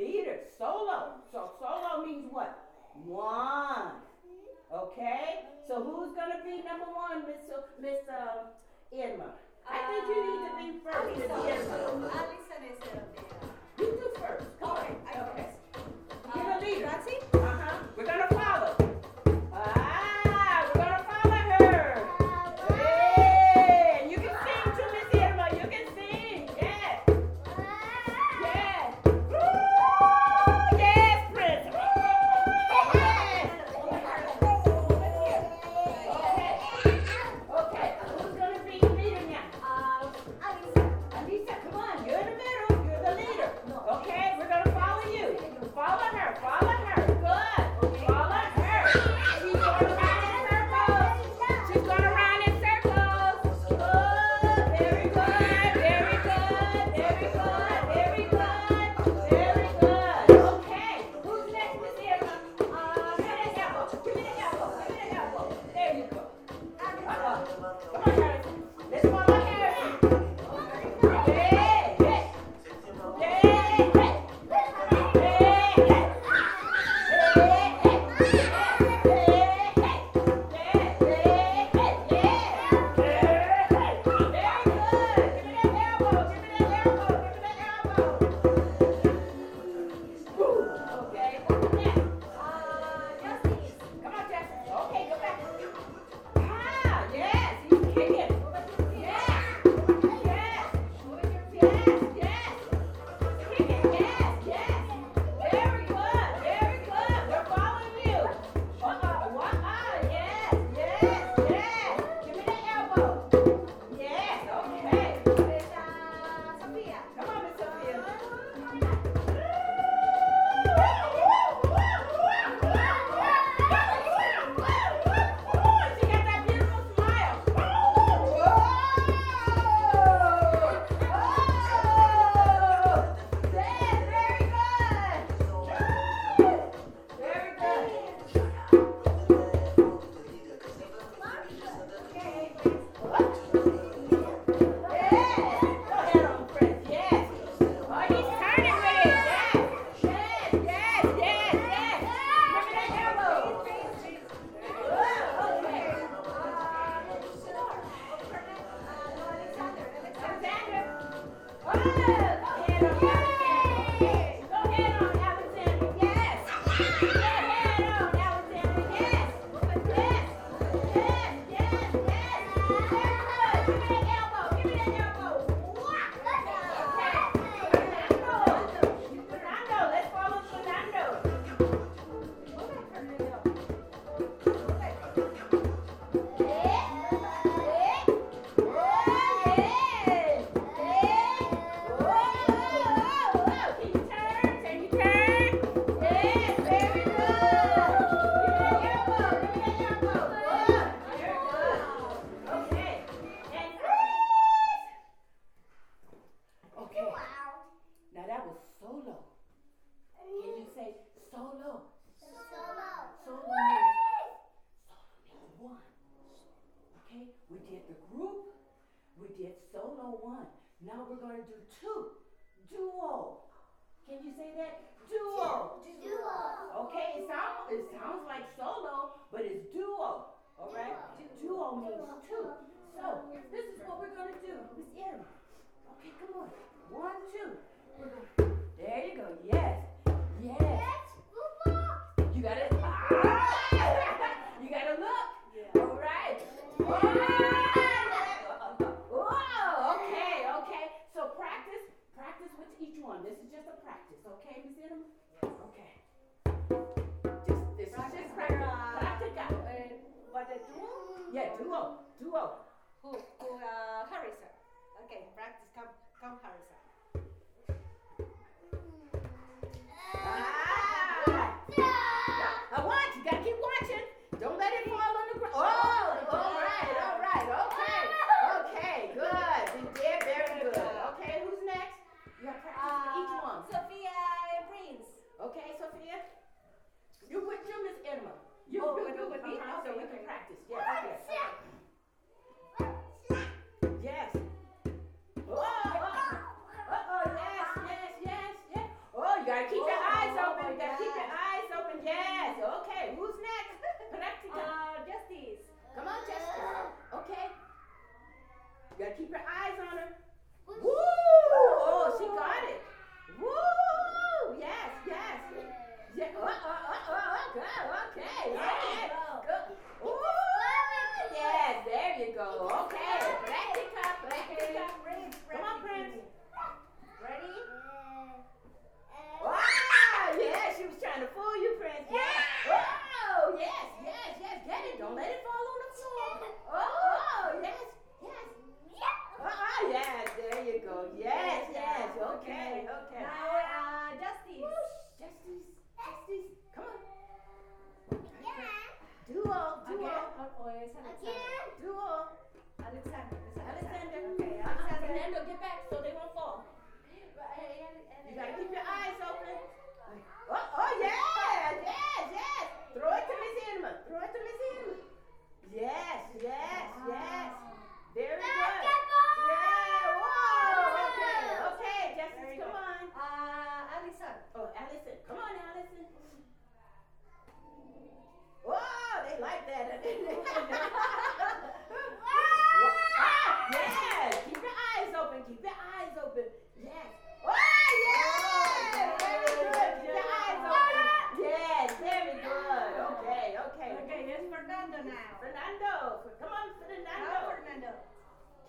leader, solo. So solo means what? One. Okay? So who's going to be number one, Miss, uh, Miss uh, um, Emma? I think you need to be first, Miss Emma. Alisa instead of Emma. You do first. Come okay, on. Okay. You're the leader. That's it? This is what we're going to do, Miss Erin. Okay, come on. One, two. There you go. Yes. Yes. you got it. Ah! you got to look. Yeah. All right. Whoa. okay, okay. So practice, practice with each one. This is just a practice, okay, Miss Erin? Okay. Just, this practice is just practice. Practica. Uh, what a duo? Yeah, duo, duo who, who uh, Harrison. Okay, practice, come, come Harrison. Ah! I watch, gotta keep watching. Don't let it fall on the ground. Oh, all right, all right, okay. Okay, good. Did very good. Okay, who's next? You gotta practice uh, each one. Sophia Prince. Okay, Sophia. You with you, Miss Emma. You, oh, you, you with me? Okay, so we can practice. Yeah, okay. You gotta keep your eyes on her. Woo! Oh, she got it. Woo! Yes, yes. Yeah. Uh, uh, uh, uh, okay, okay. Yeah.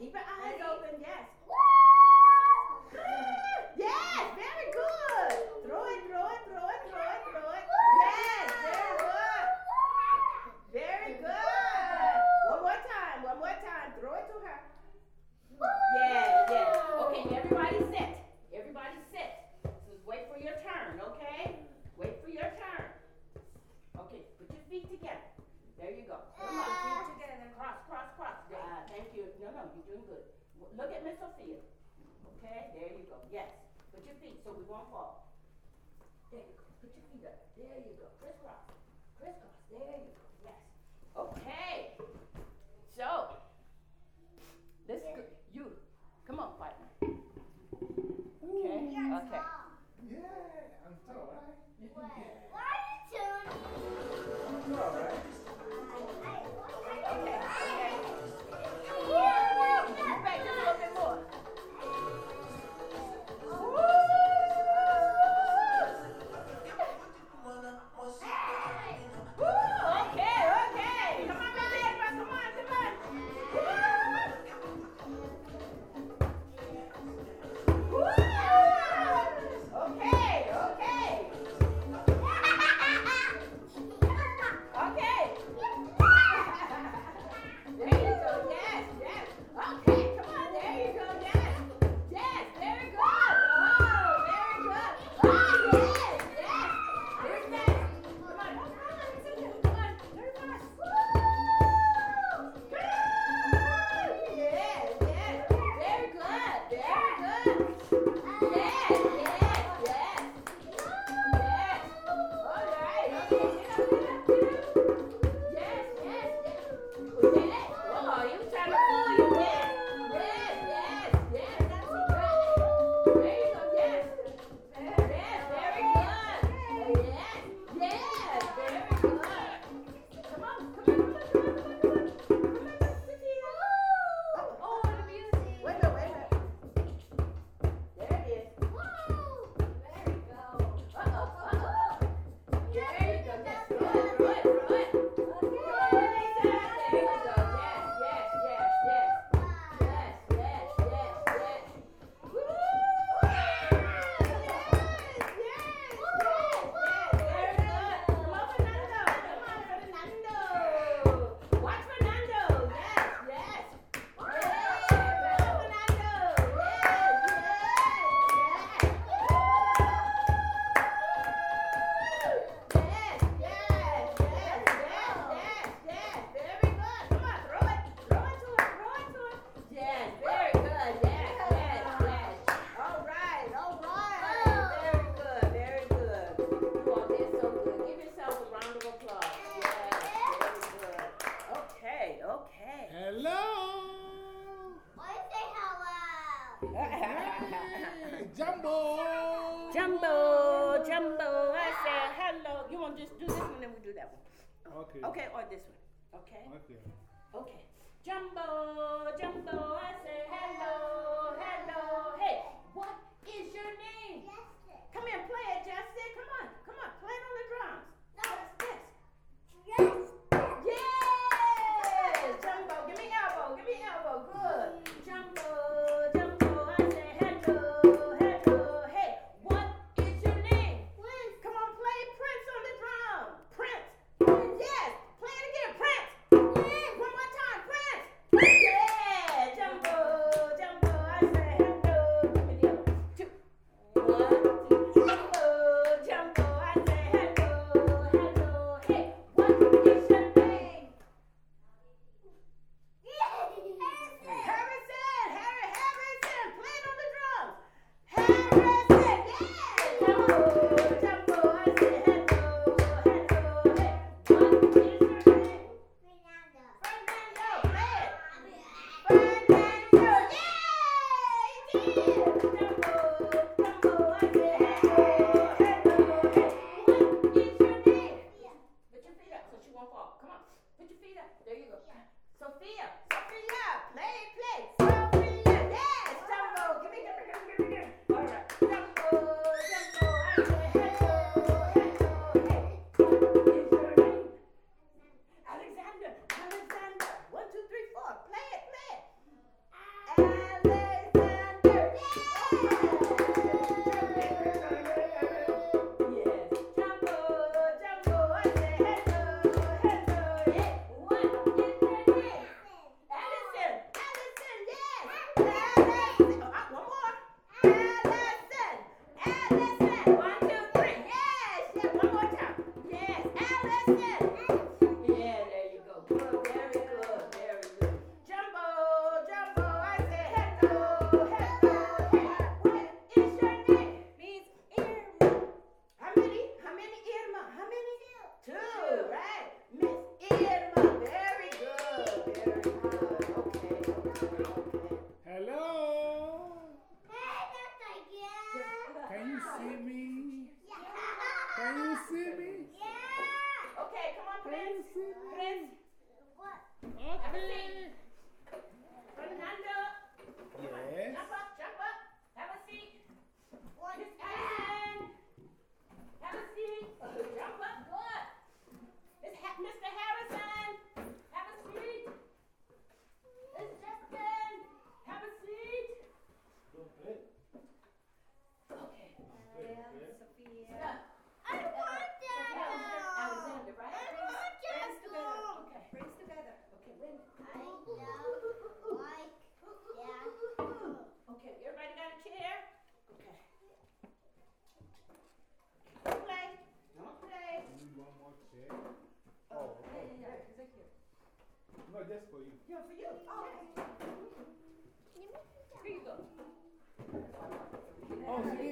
Keep your eyes open, yes. Woo! look at Miss Sophia. Okay, there you go. Yes. Put your feet so we won't fall. There you go. Put your feet up. There you go. Crisscross. Crisscross. There you go. Yes. Okay. So, this, you, come on, partner. Jambo! Jambo! Jambo! I said hello. You want to just do this one then we do that one? Okay. Okay, or this one. Okay? Okay. Okay. Jambo! Jambo! I said hello! Hello! Hey, what is your name? Justin. Come here, play it, Justin. Come on. Come on, play it on the drums. No. What's this? Yes.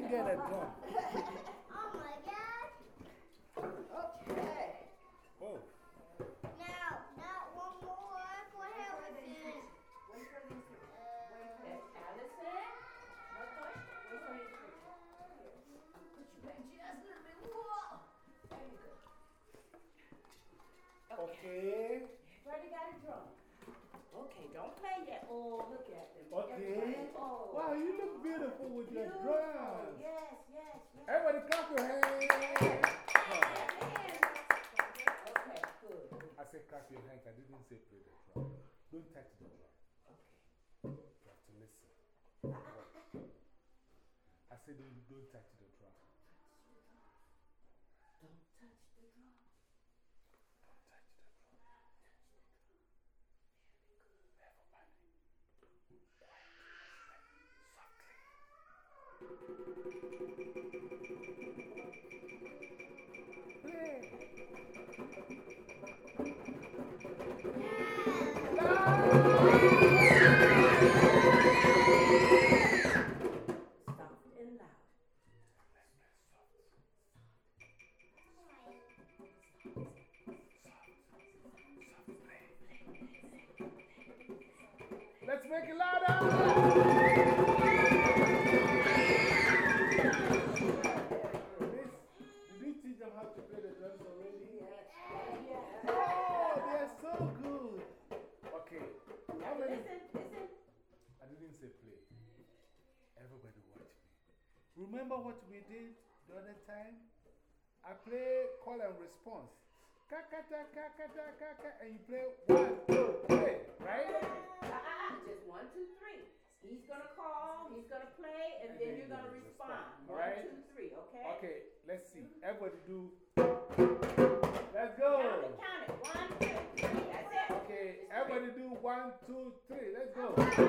Get a drum. Oh my god. Okay. Oh. Now, now one more for Harrison. Wait for these two. Uh, That's Allison. No question. Wait for these two. Here. Put you back just a. Whoa. There you go. Okay. Everybody got a drum. Okay, don't play yet. Oh, look at them. Okay. Oh. Wow, you look beautiful with your Beautiful. Everybody clap your hands. Okay, good. I said clap your hands. I didn't say play the drum. Don't touch the drum. You have to listen. I said don't touch the drum. Make it louder. Did you teach them how to play the drums already? Oh, they're so good. Okay. How many? Listen, listen. I didn't say play. Everybody watch me. Remember what we did the other time? I play call and response. Kakata, kakata, kaka, and you play one, two, three, right? Just one, two, three. He's gonna call, he's gonna play, and, And then then you're gonna respond. respond, One, alright? two, three, okay? Okay, let's see. Mm-hmm. Everybody do. Let's go. Count it, count it. One, two, three. That's it. Okay, everybody do one, two, three. Let's go. One, two,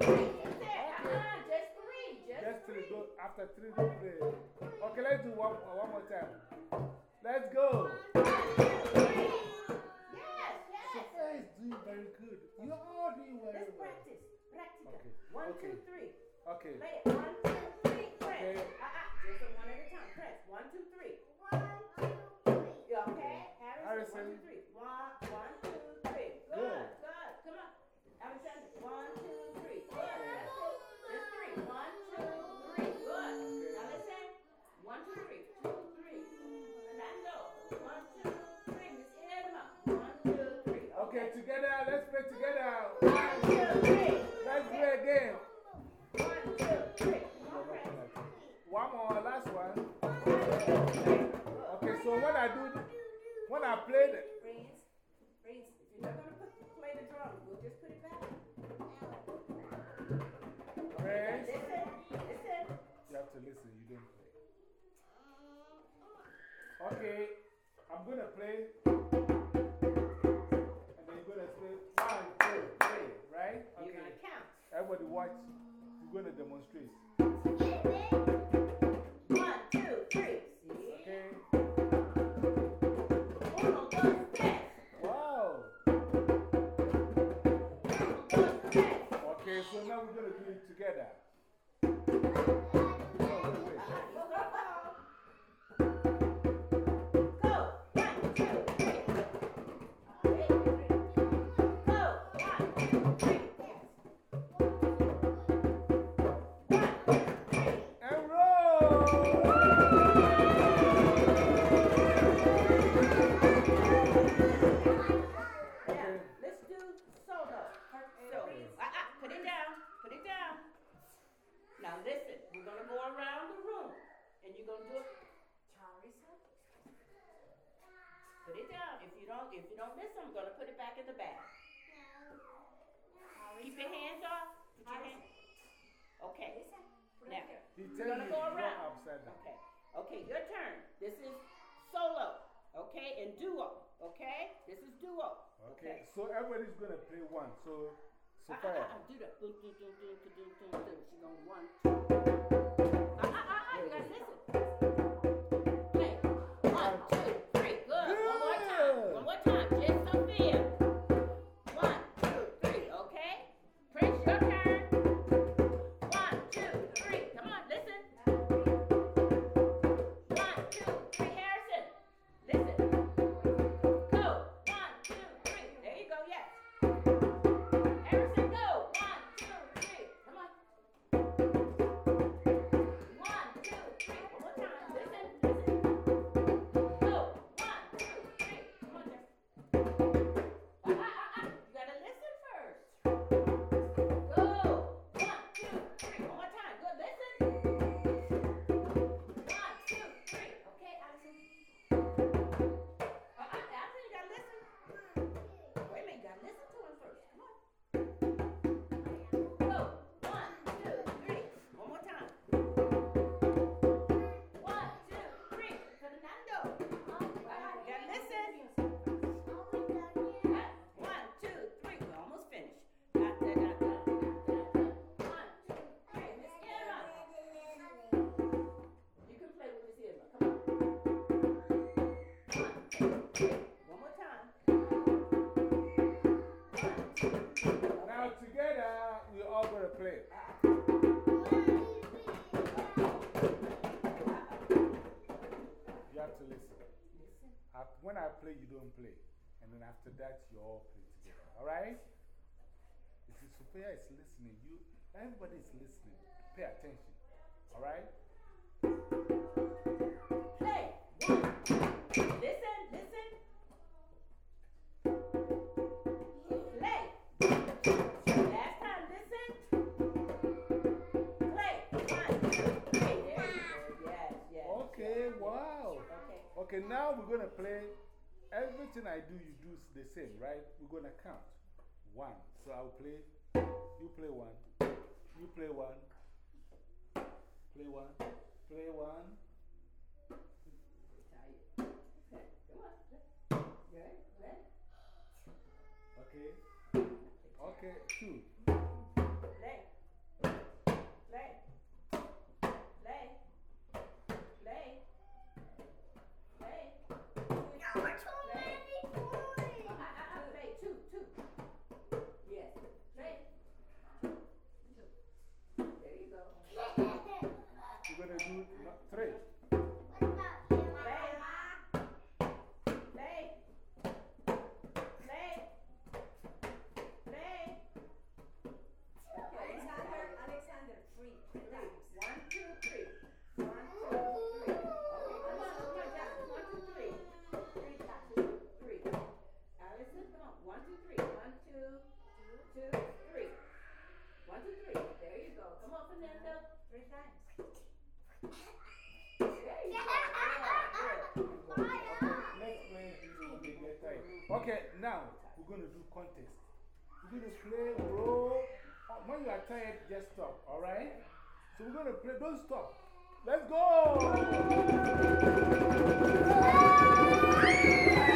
three. That's it. Uh-uh, just three. Just, Just three. three. Go, after three, do three. Okay, let's do one, one more time. Let's go. Yes, yes. Sophia is doing very good. You're all doing very Let's well. Practice. Practice. Okay, One, okay. two, three. Okay. Play it. One, two, three. Press. Okay. Uh-uh. Just a one at a time. Press. One, two, three. one, two, three. You okay? Harrison. Harrison. One, two, three. One, one, two, three. Good. Good. Good. Come on. Alexander. One, two, so when I do, when I play the, Friends, friends, if you're not gonna play the drum, we'll just put it back. friends, Listen, listen. you have to listen, you don't play. Okay, I'm going to play. And then you're going to say one, two, three, right? You're gonna count. Everybody watch. You're going to demonstrate. Now we're going to do it together. He gonna you go it's around. upside down. okay. Okay, your turn. This is solo. Okay, and duo. Okay, this is duo. Okay, so everybody's going to play one. So, Ah, ah, Sophia. ah, ah, do that. Boom, boom, boom, boom, And after that, you all play together. All right? If the Sophia is listening, you, everybody is listening. Pay attention. All right? Play. One. Listen, listen. Play. Last time, listen. Play. One, two, three. There you go. Yes, yes. Okay, wow. Okay. Okay, now we're going to play. Everything I do, you do the same, right? We're going to count. One. So I'll play. You play one. You play one. Play one. Play one. Tired. Okay. Come on. Good. Good. Okay. Okay, two. Okay, now we're going to do contest. We're going to play, bro. Uh, when you are tired, just stop, all right? So we're going to play. Don't stop. Let's go!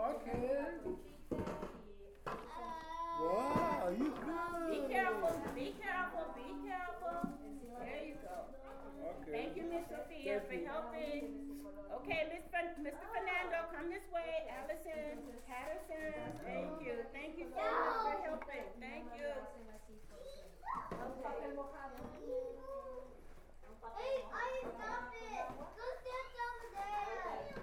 Okay. Okay. Wow, you good. Be careful, be careful, be careful. There you go. Okay. Thank you, Miss Sophia, for helping. Okay, Mr. Fernando, come this way. Allison, Patterson, thank you. Thank you so much for helping. Thank you. Okay. Hey, I it. Go stand over there. You.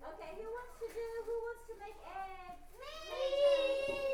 Okay, who wants to do? Who wants to make eggs? Me.